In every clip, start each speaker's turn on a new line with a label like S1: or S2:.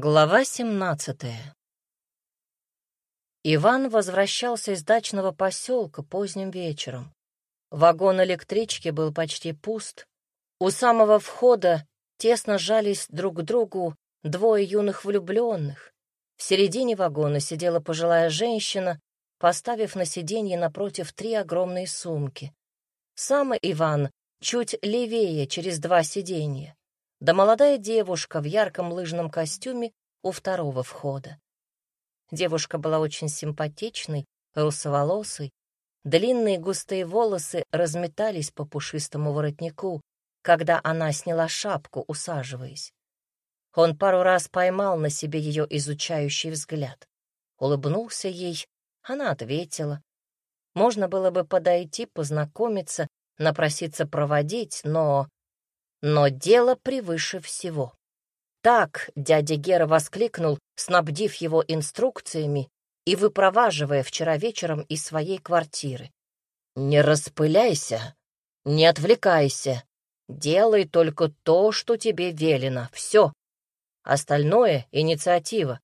S1: Глава 17 Иван возвращался из дачного поселка поздним вечером. Вагон электрички был почти пуст. У самого входа тесно жались друг к другу двое юных влюбленных. В середине вагона сидела пожилая женщина, поставив на сиденье напротив три огромные сумки. Сам Иван чуть левее через два сиденья да молодая девушка в ярком лыжном костюме у второго входа. Девушка была очень симпатичной, русоволосой. Длинные густые волосы разметались по пушистому воротнику, когда она сняла шапку, усаживаясь. Он пару раз поймал на себе ее изучающий взгляд. Улыбнулся ей, она ответила. Можно было бы подойти, познакомиться, напроситься проводить, но но дело превыше всего. Так дядя Гера воскликнул, снабдив его инструкциями и выпроваживая вчера вечером из своей квартиры. «Не распыляйся, не отвлекайся, делай только то, что тебе велено, все. Остальное — инициатива.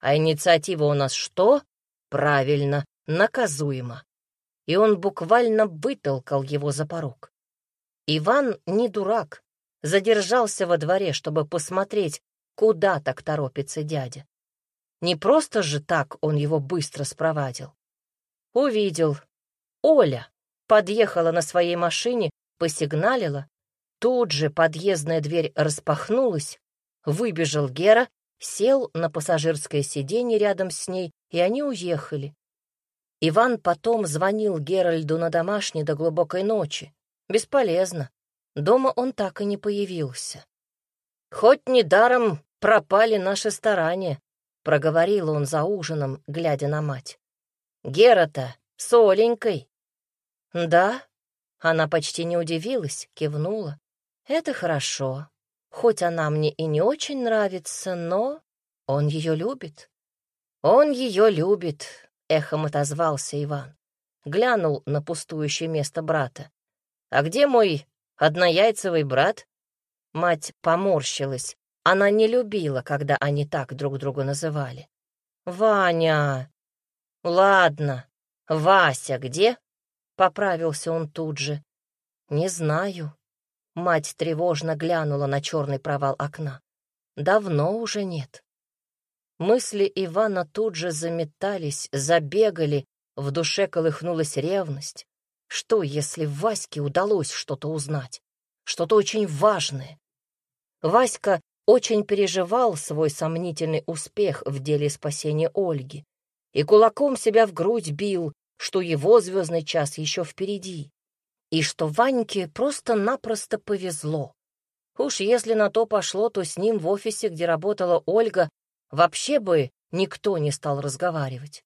S1: А инициатива у нас что? Правильно, наказуемо. И он буквально вытолкал его за порог. Иван не дурак, задержался во дворе, чтобы посмотреть, куда так торопится дядя. Не просто же так он его быстро спровадил. Увидел. Оля подъехала на своей машине, посигналила. Тут же подъездная дверь распахнулась, выбежал Гера, сел на пассажирское сиденье рядом с ней, и они уехали. Иван потом звонил Геральду на домашний до глубокой ночи. Бесполезно. Дома он так и не появился. «Хоть недаром пропали наши старания», — проговорил он за ужином, глядя на мать. «Гера-то с Оленькой». «Да?» — она почти не удивилась, кивнула. «Это хорошо. Хоть она мне и не очень нравится, но он ее любит». «Он ее любит», — эхом отозвался Иван. Глянул на пустующее место брата. «А где мой Однояйцевый брат? Мать поморщилась. Она не любила, когда они так друг друга называли. «Ваня!» «Ладно. Вася где?» Поправился он тут же. «Не знаю». Мать тревожно глянула на черный провал окна. «Давно уже нет». Мысли Ивана тут же заметались, забегали, в душе колыхнулась ревность. Что, если Ваське удалось что-то узнать? Что-то очень важное. Васька очень переживал свой сомнительный успех в деле спасения Ольги и кулаком себя в грудь бил, что его звездный час еще впереди, и что Ваньке просто-напросто повезло. Уж если на то пошло, то с ним в офисе, где работала Ольга, вообще бы никто не стал разговаривать.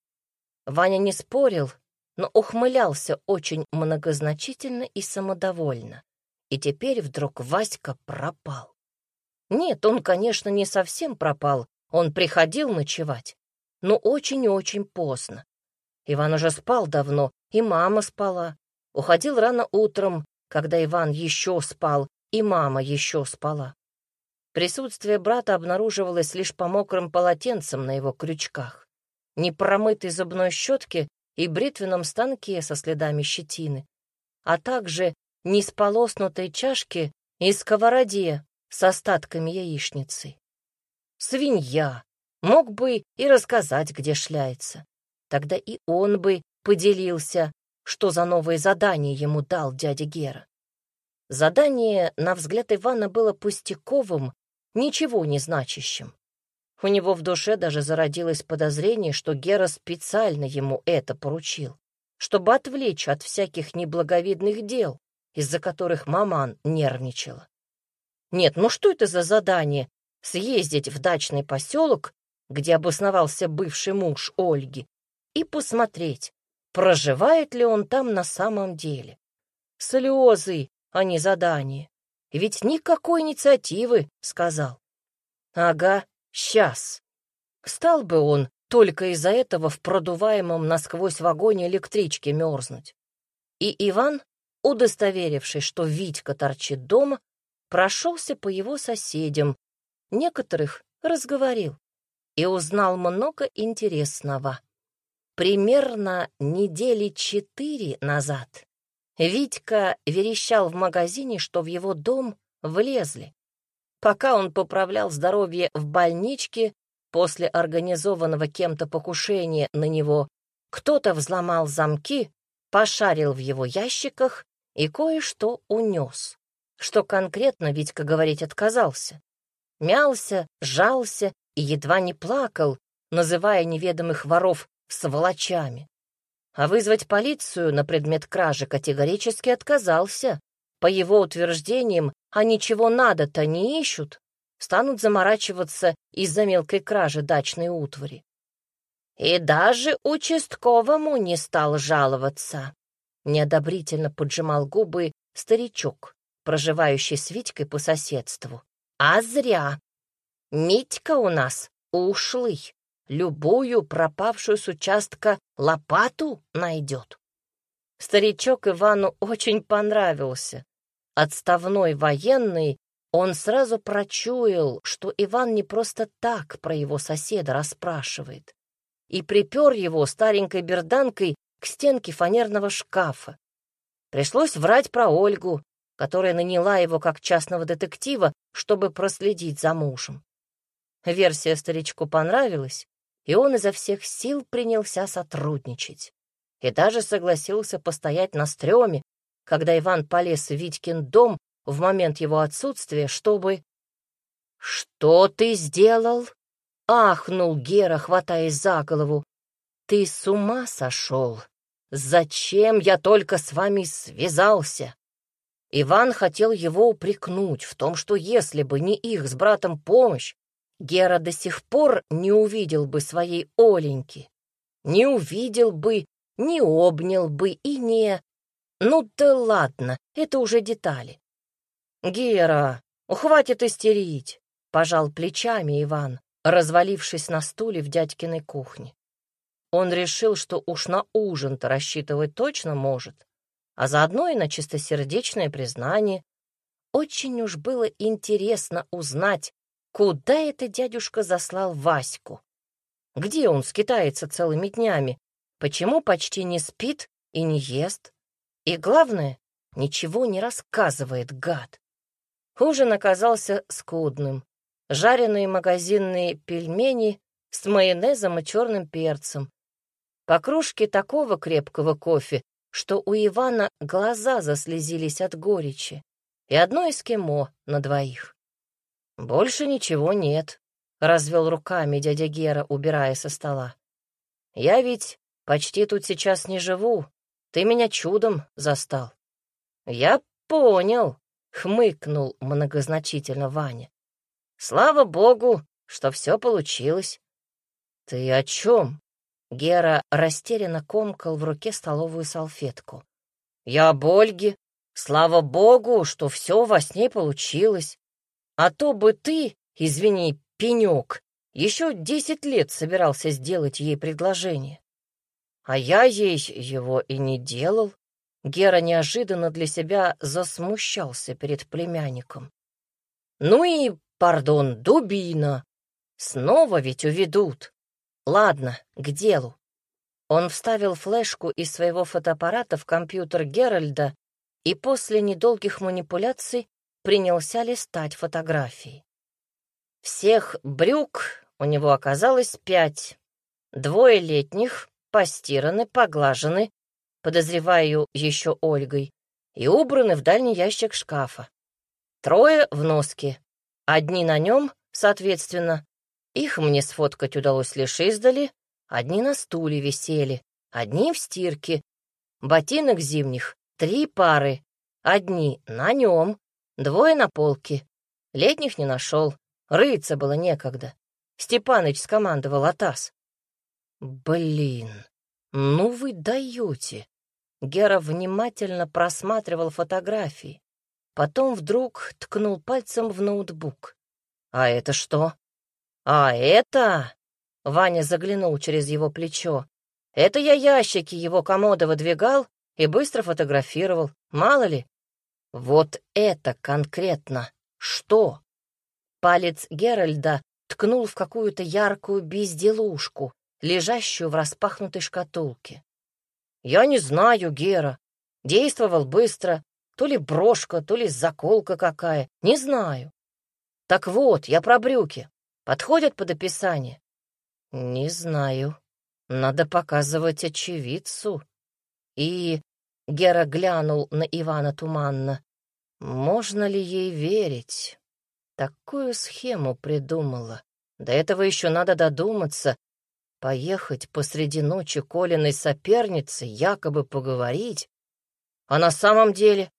S1: Ваня не спорил но ухмылялся очень многозначительно и самодовольно. И теперь вдруг Васька пропал. Нет, он, конечно, не совсем пропал, он приходил ночевать, но очень-очень поздно. Иван уже спал давно, и мама спала. Уходил рано утром, когда Иван еще спал, и мама еще спала. Присутствие брата обнаруживалось лишь по мокрым полотенцам на его крючках. Непромытой зубной щетки и бритвенном станке со следами щетины, а также несполоснутой чашке и сковороде с остатками яичницы. Свинья! Мог бы и рассказать, где шляется. Тогда и он бы поделился, что за новое задание ему дал дядя Гера. Задание, на взгляд Ивана, было пустяковым, ничего не значащим. У него в душе даже зародилось подозрение, что Гера специально ему это поручил, чтобы отвлечь от всяких неблаговидных дел, из-за которых маман нервничала. Нет, ну что это за задание — съездить в дачный поселок, где обосновался бывший муж Ольги, и посмотреть, проживает ли он там на самом деле. Слезы, а не задание. Ведь никакой инициативы, — сказал. Ага, Сейчас. Стал бы он только из-за этого в продуваемом насквозь вагоне электрички мерзнуть. И Иван, удостоверившись, что Витька торчит дома, прошелся по его соседям, некоторых разговорил. и узнал много интересного. Примерно недели четыре назад Витька верещал в магазине, что в его дом влезли. Пока он поправлял здоровье в больничке, после организованного кем-то покушения на него, кто-то взломал замки, пошарил в его ящиках и кое-что унес. Что конкретно Витька говорить отказался. Мялся, жался и едва не плакал, называя неведомых воров сволочами. А вызвать полицию на предмет кражи категорически отказался. По его утверждениям, а ничего надо-то не ищут, станут заморачиваться из-за мелкой кражи дачной утвари. И даже участковому не стал жаловаться. Неодобрительно поджимал губы старичок, проживающий с Витькой по соседству. А зря. Митька у нас ушлый. Любую пропавшую с участка лопату найдет. Старичок Ивану очень понравился. Отставной военный, он сразу прочуял, что Иван не просто так про его соседа расспрашивает, и припер его старенькой берданкой к стенке фанерного шкафа. Пришлось врать про Ольгу, которая наняла его как частного детектива, чтобы проследить за мужем. Версия старичку понравилась, и он изо всех сил принялся сотрудничать. И даже согласился постоять на стреме, когда Иван полез в Витькин дом в момент его отсутствия, чтобы... «Что ты сделал?» — ахнул Гера, хватаясь за голову. «Ты с ума сошел? Зачем я только с вами связался?» Иван хотел его упрекнуть в том, что если бы не их с братом помощь, Гера до сих пор не увидел бы своей Оленьки. Не увидел бы, не обнял бы и не... Ну да ладно, это уже детали. «Гера, хватит истерить!» — пожал плечами Иван, развалившись на стуле в дядькиной кухне. Он решил, что уж на ужин-то рассчитывать точно может, а заодно и на чистосердечное признание. Очень уж было интересно узнать, куда это дядюшка заслал Ваську. Где он скитается целыми днями? Почему почти не спит и не ест? И главное, ничего не рассказывает гад. Ужин оказался скудным. Жареные магазинные пельмени с майонезом и черным перцем. По кружке такого крепкого кофе, что у Ивана глаза заслезились от горечи, и одно эскимо на двоих. «Больше ничего нет», — развел руками дядя Гера, убирая со стола. «Я ведь почти тут сейчас не живу. Ты меня чудом застал». «Я понял», хмыкнул многозначительно Ваня. Слава богу, что все получилось. Ты о чем? Гера растерянно комкал в руке столовую салфетку. Я об Ольге. Слава богу, что все во сне получилось. А то бы ты, извини, пенек, еще десять лет собирался сделать ей предложение. А я ей его и не делал. Гера неожиданно для себя засмущался перед племянником. «Ну и, пардон, дубина! Снова ведь уведут! Ладно, к делу!» Он вставил флешку из своего фотоаппарата в компьютер Геральда и после недолгих манипуляций принялся листать фотографии. Всех брюк у него оказалось пять. Двое летних, постираны, поглажены, подозреваю еще Ольгой, и убраны в дальний ящик шкафа. Трое в носке. Одни на нем, соответственно. Их мне сфоткать удалось лишь издали, одни на стуле висели, одни в стирке. Ботинок зимних — три пары, одни на нем, двое на полке. Летних не нашел, рыться было некогда. Степаныч скомандовал Атас. Блин, ну вы даете. Гера внимательно просматривал фотографии. Потом вдруг ткнул пальцем в ноутбук. «А это что?» «А это...» — Ваня заглянул через его плечо. «Это я ящики его комода выдвигал и быстро фотографировал. Мало ли». «Вот это конкретно что?» Палец Геральда ткнул в какую-то яркую безделушку, лежащую в распахнутой шкатулке. «Я не знаю, Гера. Действовал быстро. То ли брошка, то ли заколка какая. Не знаю. Так вот, я про брюки. Подходят под описание?» «Не знаю. Надо показывать очевидцу». И Гера глянул на Ивана туманно. «Можно ли ей верить?» Такую схему придумала. До этого еще надо додуматься. Поехать посреди ночи Колиной соперницы, якобы поговорить. А на самом деле...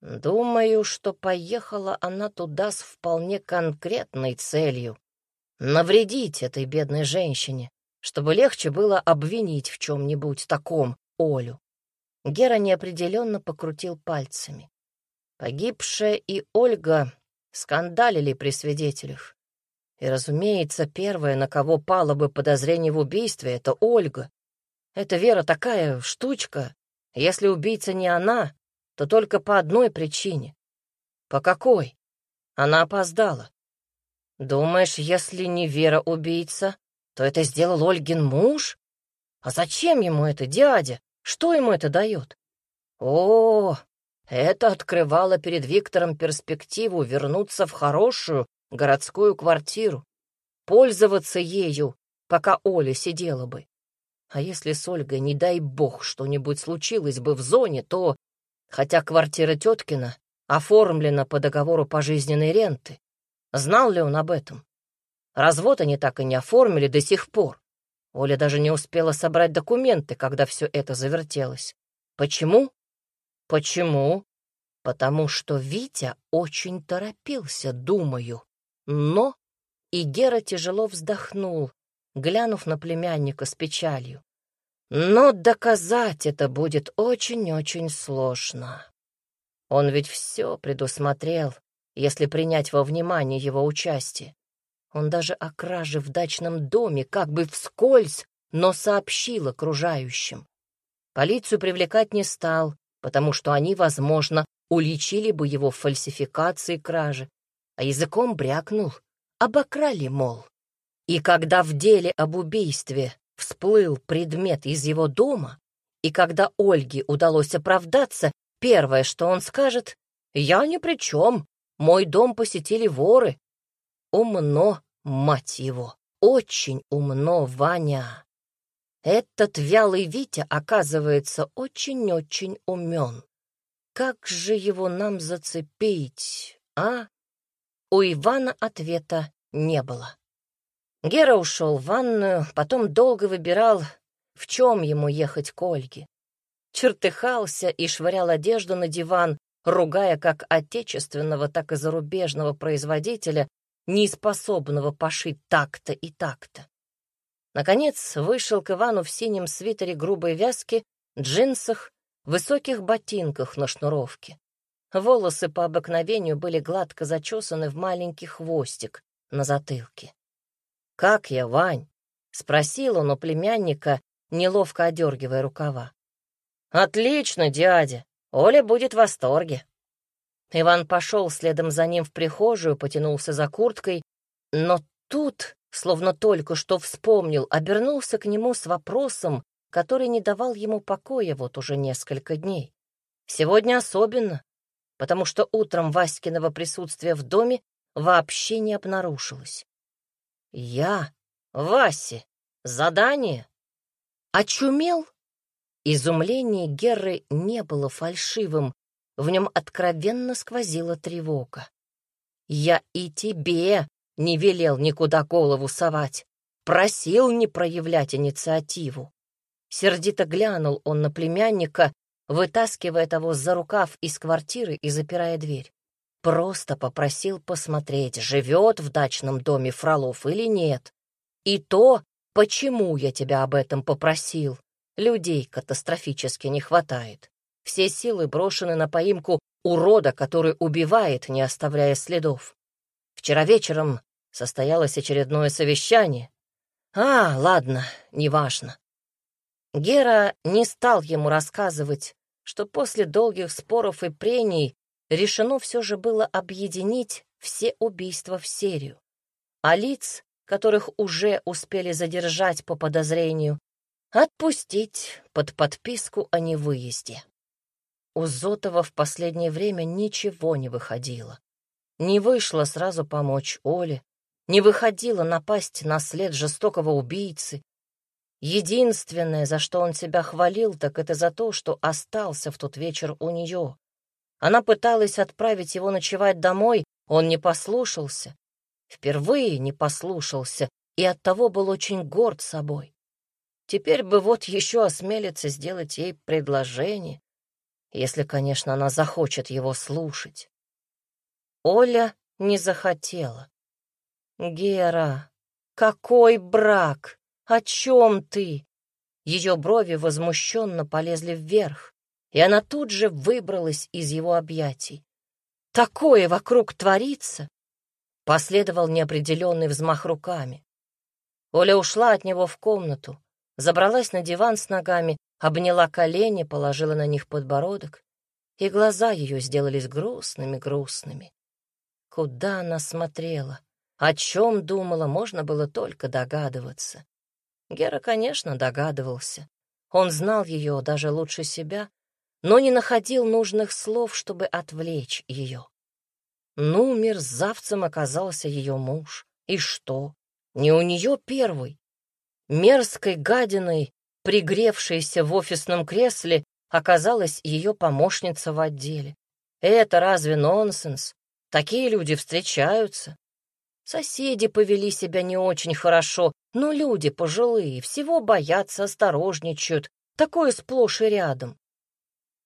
S1: Думаю, что поехала она туда с вполне конкретной целью — навредить этой бедной женщине, чтобы легче было обвинить в чем-нибудь таком Олю. Гера неопределенно покрутил пальцами. Погибшая и Ольга скандалили при свидетелях. И, разумеется, первая, на кого пало бы подозрение в убийстве, — это Ольга. Эта Вера такая штучка. Если убийца не она, то только по одной причине. По какой? Она опоздала. Думаешь, если не Вера убийца, то это сделал Ольгин муж? А зачем ему это, дядя? Что ему это дает? О, это открывало перед Виктором перспективу вернуться в хорошую городскую квартиру, пользоваться ею, пока Оля сидела бы. А если с Ольгой, не дай бог, что-нибудь случилось бы в зоне, то, хотя квартира теткина оформлена по договору пожизненной ренты, знал ли он об этом? Развод они так и не оформили до сих пор. Оля даже не успела собрать документы, когда все это завертелось. Почему? Почему? Потому что Витя очень торопился, думаю. Но... И Гера тяжело вздохнул, глянув на племянника с печалью. Но доказать это будет очень-очень сложно. Он ведь все предусмотрел, если принять во внимание его участие. Он даже о краже в дачном доме как бы вскользь, но сообщил окружающим. Полицию привлекать не стал, потому что они, возможно, уличили бы его в фальсификации кражи, а языком брякнул, обокрали, мол. И когда в деле об убийстве всплыл предмет из его дома, и когда Ольге удалось оправдаться, первое, что он скажет, «Я ни при чем, мой дом посетили воры». Умно, Мать его, очень умно, Ваня. Этот вялый Витя, оказывается, очень-очень умен. Как же его нам зацепить, а? У Ивана ответа не было. Гера ушел в ванную, потом долго выбирал, в чем ему ехать к Ольге. Чертыхался и швырял одежду на диван, ругая как отечественного, так и зарубежного производителя неспособного пошить так-то и так-то. Наконец вышел к Ивану в синем свитере грубой вязки, джинсах, высоких ботинках на шнуровке. Волосы по обыкновению были гладко зачесаны в маленький хвостик на затылке. «Как я, Вань?» — спросил он у племянника, неловко одергивая рукава. «Отлично, дядя! Оля будет в восторге!» Иван пошел следом за ним в прихожую, потянулся за курткой, но тут, словно только что вспомнил, обернулся к нему с вопросом, который не давал ему покоя вот уже несколько дней. Сегодня особенно, потому что утром Васькиного присутствия в доме вообще не обнаружилось. «Я? Васе? Задание?» «Очумел?» Изумление Герры не было фальшивым, в нем откровенно сквозила тревога. «Я и тебе не велел никуда голову совать, просил не проявлять инициативу». Сердито глянул он на племянника, вытаскивая того за рукав из квартиры и запирая дверь. Просто попросил посмотреть, живет в дачном доме Фролов или нет. И то, почему я тебя об этом попросил. Людей катастрофически не хватает. Все силы брошены на поимку урода, который убивает, не оставляя следов. Вчера вечером состоялось очередное совещание. А, ладно, неважно. Гера не стал ему рассказывать, что после долгих споров и прений решено все же было объединить все убийства в серию. а лиц, которых уже успели задержать по подозрению, отпустить под подписку о невыезде. У Зотова в последнее время ничего не выходило. Не вышло сразу помочь Оле, не выходило напасть на след жестокого убийцы. Единственное, за что он себя хвалил, так это за то, что остался в тот вечер у нее. Она пыталась отправить его ночевать домой, он не послушался. Впервые не послушался и оттого был очень горд собой. Теперь бы вот еще осмелиться сделать ей предложение, если, конечно, она захочет его слушать. Оля не захотела. «Гера, какой брак? О чем ты?» Ее брови возмущенно полезли вверх, и она тут же выбралась из его объятий. «Такое вокруг творится!» Последовал неопределенный взмах руками. Оля ушла от него в комнату, забралась на диван с ногами, обняла колени, положила на них подбородок, и глаза ее сделались грустными-грустными. Куда она смотрела? О чем думала, можно было только догадываться. Гера, конечно, догадывался. Он знал ее даже лучше себя, но не находил нужных слов, чтобы отвлечь ее. Ну, мерзавцем оказался ее муж. И что? Не у нее первый. Мерзкой гадиной, пригревшейся в офисном кресле, оказалась ее помощница в отделе. Это разве нонсенс? Такие люди встречаются. Соседи повели себя не очень хорошо, но люди пожилые, всего боятся, осторожничают. Такое сплошь и рядом.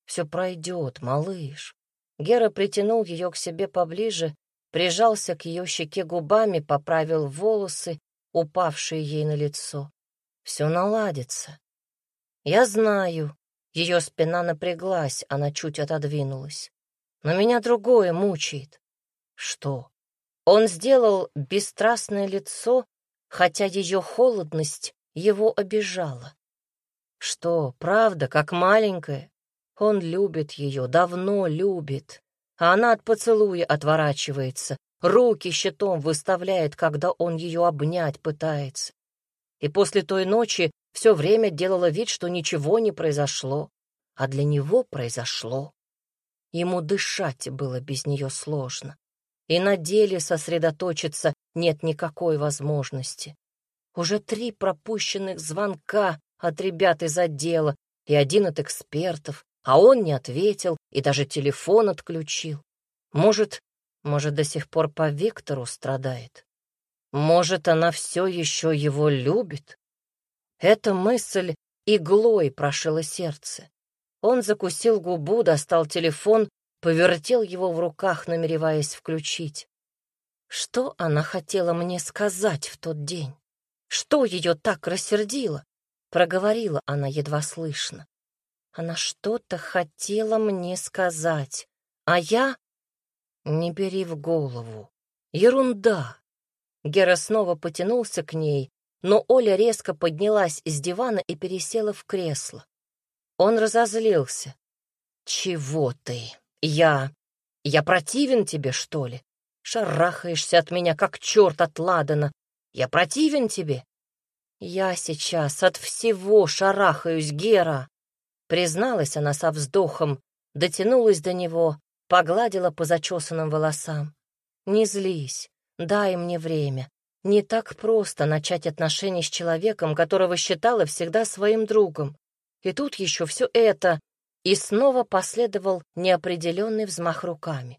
S1: Все пройдет, малыш. Гера притянул ее к себе поближе, прижался к ее щеке губами, поправил волосы, упавшие ей на лицо. Все наладится. Я знаю. Ее спина напряглась, она чуть отодвинулась. Но меня другое мучает. Что? Он сделал бесстрастное лицо, хотя ее холодность его обижала. Что, правда, как маленькая? Он любит ее, давно любит. А она от поцелуя отворачивается, руки щитом выставляет, когда он ее обнять пытается. И после той ночи все время делала вид, что ничего не произошло, а для него произошло. Ему дышать было без нее сложно и на деле сосредоточиться нет никакой возможности. Уже три пропущенных звонка от ребят из отдела и один от экспертов, а он не ответил и даже телефон отключил. Может, может, до сих пор по Виктору страдает? Может, она все еще его любит? Эта мысль иглой прошила сердце. Он закусил губу, достал телефон повертел его в руках, намереваясь включить. Что она хотела мне сказать в тот день? Что ее так рассердило? Проговорила она едва слышно. Она что-то хотела мне сказать, а я... Не бери в голову. Ерунда. Гера снова потянулся к ней, но Оля резко поднялась с дивана и пересела в кресло. Он разозлился. «Чего ты?» «Я... я противен тебе, что ли? Шарахаешься от меня, как черт от Ладана. Я противен тебе?» «Я сейчас от всего шарахаюсь, Гера!» Призналась она со вздохом, дотянулась до него, погладила по зачесанным волосам. «Не злись, дай мне время. Не так просто начать отношения с человеком, которого считала всегда своим другом. И тут еще все это и снова последовал неопределенный взмах руками.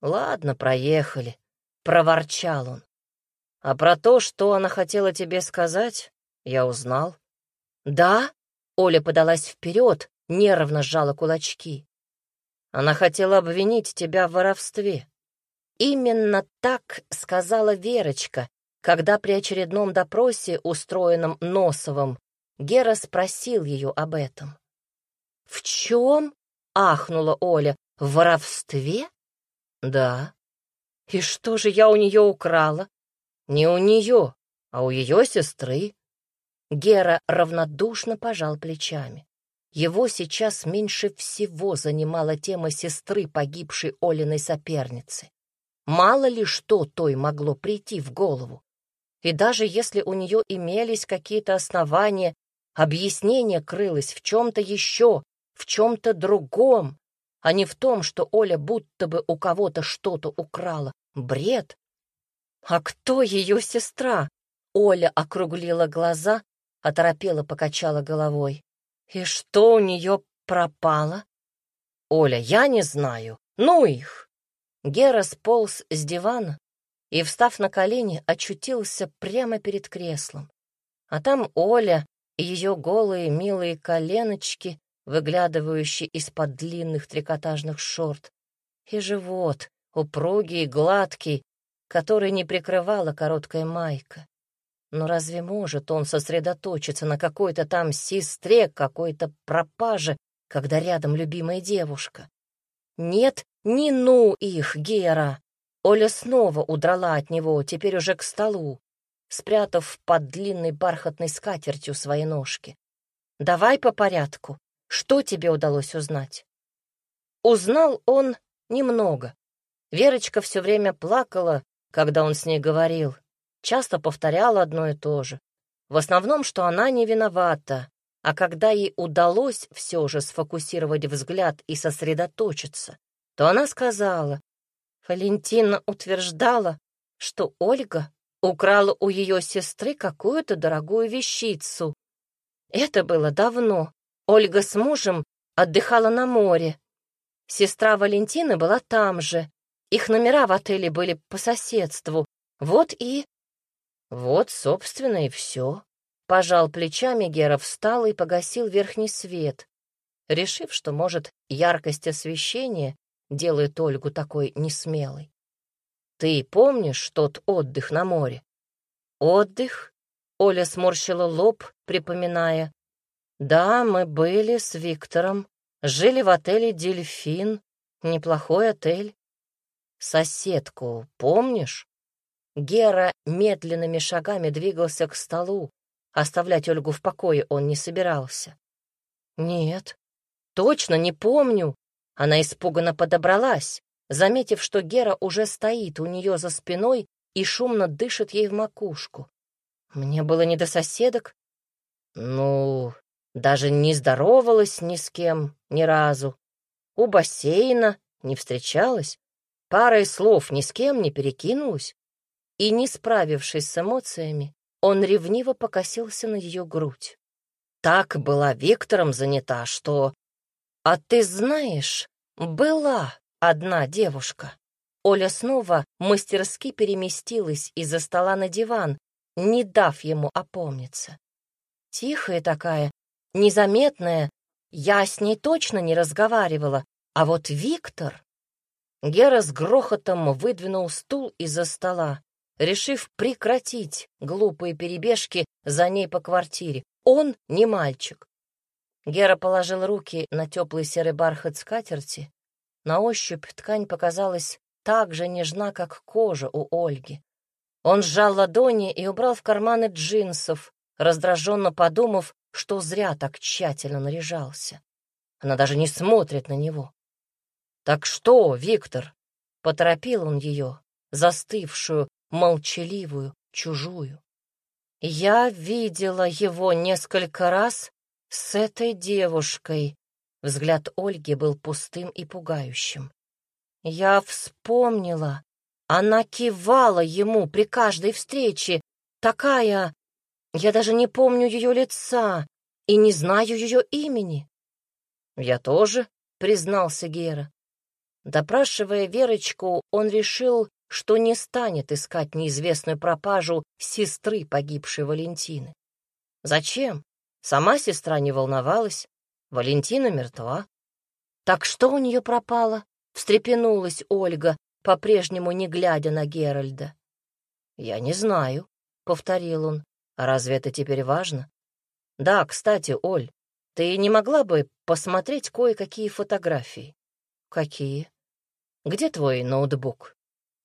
S1: «Ладно, проехали», — проворчал он. «А про то, что она хотела тебе сказать, я узнал». «Да?» — Оля подалась вперед, нервно сжала кулачки. «Она хотела обвинить тебя в воровстве». Именно так сказала Верочка, когда при очередном допросе, устроенном Носовым, Гера спросил ее об этом. «В чем?» — ахнула Оля. «В воровстве?» «Да». «И что же я у нее украла?» «Не у нее, а у ее сестры». Гера равнодушно пожал плечами. Его сейчас меньше всего занимала тема сестры погибшей Олиной соперницы. Мало ли что той могло прийти в голову. И даже если у нее имелись какие-то основания, объяснение крылось в чем-то еще, в чем-то другом, а не в том, что Оля будто бы у кого-то что-то украла. Бред. А кто ее сестра? Оля округлила глаза, оторопела, покачала головой. И что у нее пропало? Оля, я не знаю. Ну их. Гера сполз с дивана и, встав на колени, очутился прямо перед креслом. А там Оля и ее голые милые коленочки, выглядывающие из-под длинных трикотажных шорт, и живот, упругий и гладкий, который не прикрывала короткая майка. Но разве может он сосредоточиться на какой-то там сестре, какой-то пропаже, когда рядом любимая девушка? Нет, не ну их, Гера. Оля снова удрала от него, теперь уже к столу, спрятав под длинной бархатной скатертью свои ножки. «Давай по порядку. Что тебе удалось узнать?» Узнал он немного. Верочка все время плакала, когда он с ней говорил, часто повторяла одно и то же. В основном, что она не виновата, а когда ей удалось все же сфокусировать взгляд и сосредоточиться, то она сказала, Валентина утверждала, что Ольга украла у ее сестры какую-то дорогую вещицу. Это было давно. Ольга с мужем отдыхала на море. Сестра Валентины была там же. Их номера в отеле были по соседству. Вот и... Вот, собственно, и все. Пожал плечами Гера, встал и погасил верхний свет, решив, что, может, яркость освещения делает Ольгу такой несмелой. Ты помнишь тот отдых на море? Отдых? Оля сморщила лоб, припоминая. Да, мы были с Виктором, жили в отеле «Дельфин». Неплохой отель. Соседку помнишь? Гера медленными шагами двигался к столу. Оставлять Ольгу в покое он не собирался. «Нет, точно не помню». Она испуганно подобралась, заметив, что Гера уже стоит у нее за спиной и шумно дышит ей в макушку. Мне было не до соседок. Ну, даже не здоровалась ни с кем ни разу. У бассейна не встречалась, парой слов ни с кем не перекинулась и, не справившись с эмоциями, он ревниво покосился на ее грудь. Так была Виктором занята, что... А ты знаешь, была одна девушка. Оля снова мастерски переместилась из-за стола на диван, не дав ему опомниться. Тихая такая, незаметная, я с ней точно не разговаривала, а вот Виктор... Гера с грохотом выдвинул стул из-за стола решив прекратить глупые перебежки за ней по квартире. Он не мальчик. Гера положил руки на теплый серый бархат скатерти. На ощупь ткань показалась так же нежна, как кожа у Ольги. Он сжал ладони и убрал в карманы джинсов, раздраженно подумав, что зря так тщательно наряжался. Она даже не смотрит на него. «Так что, Виктор?» — поторопил он ее, застывшую, молчаливую, чужую. Я видела его несколько раз с этой девушкой. Взгляд Ольги был пустым и пугающим. Я вспомнила. Она кивала ему при каждой встрече. Такая... Я даже не помню ее лица и не знаю ее имени. Я тоже, признался Гера. Допрашивая Верочку, он решил, что не станет искать неизвестную пропажу сестры погибшей Валентины. Зачем? Сама сестра не волновалась. Валентина мертва. Так что у нее пропало? Встрепенулась Ольга, по-прежнему не глядя на Геральда. «Я не знаю», — повторил он. «А разве это теперь важно?» «Да, кстати, Оль, ты не могла бы посмотреть кое-какие фотографии?» «Какие?» «Где твой ноутбук?»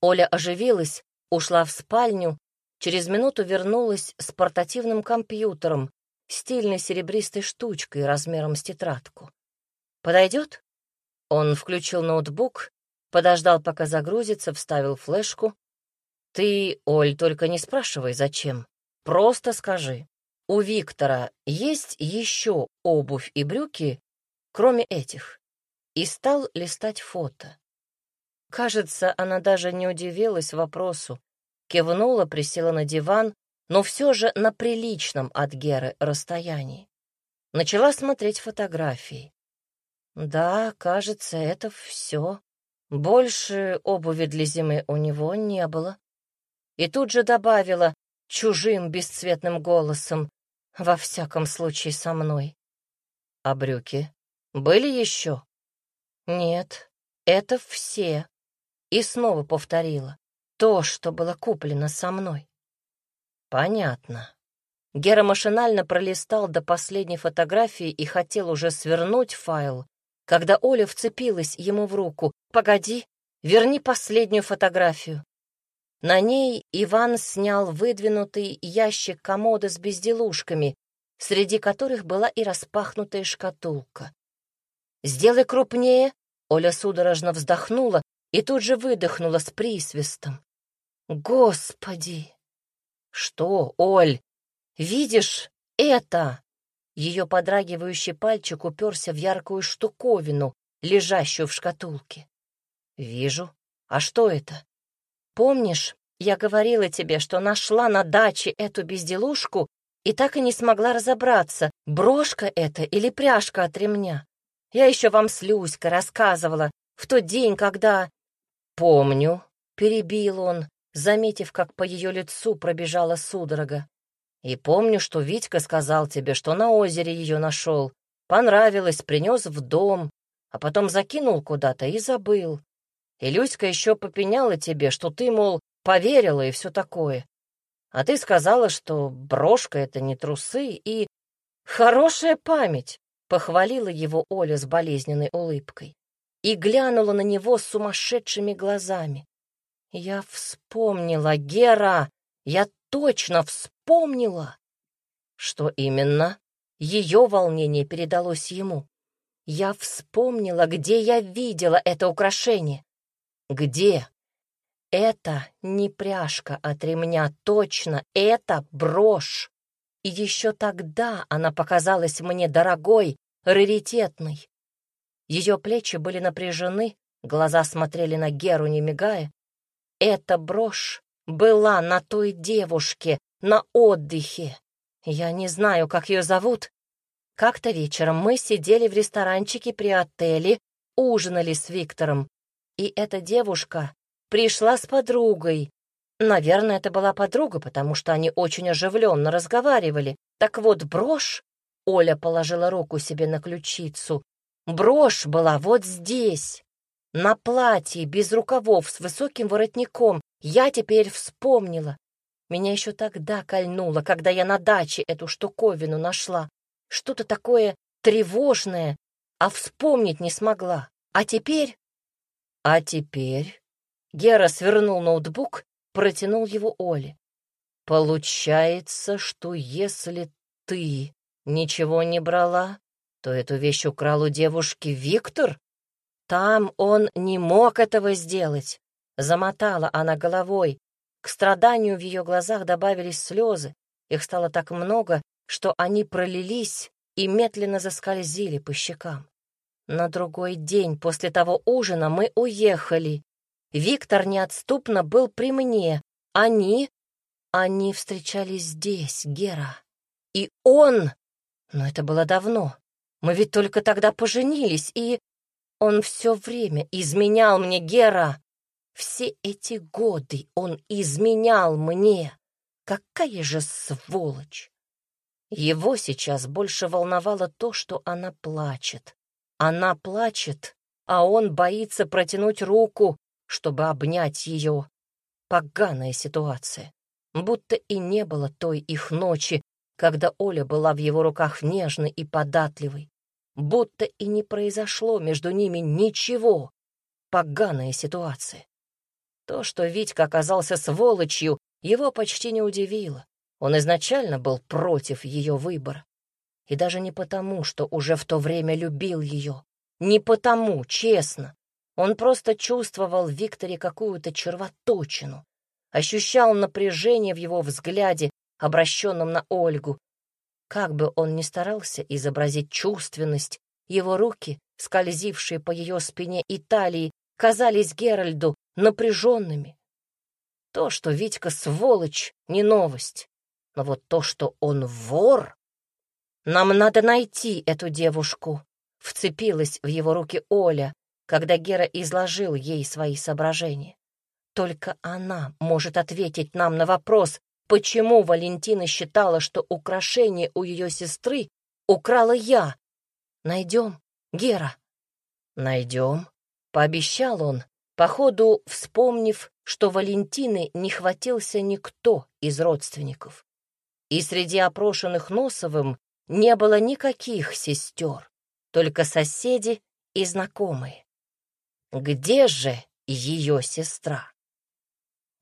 S1: Оля оживилась, ушла в спальню, через минуту вернулась с портативным компьютером, стильной серебристой штучкой размером с тетрадку. «Подойдет?» Он включил ноутбук, подождал, пока загрузится, вставил флешку. «Ты, Оль, только не спрашивай, зачем. Просто скажи, у Виктора есть еще обувь и брюки, кроме этих?» И стал листать фото. Кажется, она даже не удивилась вопросу. Кивнула, присела на диван, но все же на приличном от Геры расстоянии. Начала смотреть фотографии. Да, кажется, это все. Больше обуви для зимы у него не было. И тут же добавила чужим бесцветным голосом, во всяком случае со мной. А брюки были еще? Нет, это все. И снова повторила то, что было куплено со мной. Понятно. Гера машинально пролистал до последней фотографии и хотел уже свернуть файл, когда Оля вцепилась ему в руку. «Погоди, верни последнюю фотографию». На ней Иван снял выдвинутый ящик комода с безделушками, среди которых была и распахнутая шкатулка. «Сделай крупнее!» — Оля судорожно вздохнула и тут же выдохнула с присвистом. «Господи!» «Что, Оль? Видишь это?» Ее подрагивающий пальчик уперся в яркую штуковину, лежащую в шкатулке. «Вижу. А что это?» «Помнишь, я говорила тебе, что нашла на даче эту безделушку и так и не смогла разобраться, брошка это или пряжка от ремня? Я еще вам с Люськой рассказывала в тот день, когда...» «Помню», — перебил он, заметив, как по ее лицу пробежала судорога. И помню, что Витька сказал тебе, что на озере ее нашел. Понравилось, принес в дом, а потом закинул куда-то и забыл. И Люська еще попеняла тебе, что ты, мол, поверила и все такое. А ты сказала, что брошка — это не трусы, и... Хорошая память, — похвалила его Оля с болезненной улыбкой и глянула на него сумасшедшими глазами. Я вспомнила, Гера, я точно вспомнила. Что именно? Ее волнение передалось ему. Я вспомнила, где я видела это украшение. Где? Это не пряжка от ремня, точно, это брошь. И еще тогда она показалась мне дорогой, раритетной. Ее плечи были напряжены, глаза смотрели на Геру, не мигая. Эта брошь была на той девушке, на отдыхе. Я не знаю, как ее зовут. Как-то вечером мы сидели в ресторанчике при отеле, ужинали с Виктором, и эта девушка пришла с подругой. Наверное, это была подруга, потому что они очень оживленно разговаривали. Так вот, брошь... Оля положила руку себе на ключицу. Брошь была вот здесь, на платье, без рукавов, с высоким воротником. Я теперь вспомнила. Меня еще тогда кольнуло, когда я на даче эту штуковину нашла. Что-то такое тревожное, а вспомнить не смогла. А теперь... А теперь... Гера свернул ноутбук, протянул его Оле. Получается, что если ты ничего не брала, то эту вещь украл у девушки Виктор? Там он не мог этого сделать. Замотала она головой. К страданию в ее глазах добавились слезы. Их стало так много, что они пролились и медленно заскользили по щекам. На другой день после того ужина мы уехали. Виктор неотступно был при мне. Они... Они встречались здесь, Гера. И он... Но это было давно. Мы ведь только тогда поженились, и... Он все время изменял мне, Гера. Все эти годы он изменял мне. Какая же сволочь! Его сейчас больше волновало то, что она плачет. Она плачет, а он боится протянуть руку, чтобы обнять ее. Поганая ситуация. Будто и не было той их ночи, когда Оля была в его руках нежной и податливой будто и не произошло между ними ничего. Поганая ситуация. То, что Витька оказался сволочью, его почти не удивило. Он изначально был против ее выбора. И даже не потому, что уже в то время любил ее. Не потому, честно. Он просто чувствовал в Викторе какую-то червоточину, ощущал напряжение в его взгляде, обращенном на Ольгу. Как бы он ни старался изобразить чувственность, его руки, скользившие по ее спине и талии, казались Геральду напряженными. То, что Витька сволочь, не новость. Но вот то, что он вор... Нам надо найти эту девушку, — вцепилась в его руки Оля, когда Гера изложил ей свои соображения. Только она может ответить нам на вопрос, почему Валентина считала, что украшение у ее сестры украла я. Найдем, Гера. Найдем, — пообещал он, походу вспомнив, что Валентины не хватился никто из родственников. И среди опрошенных Носовым не было никаких сестер, только соседи и знакомые. Где же ее сестра?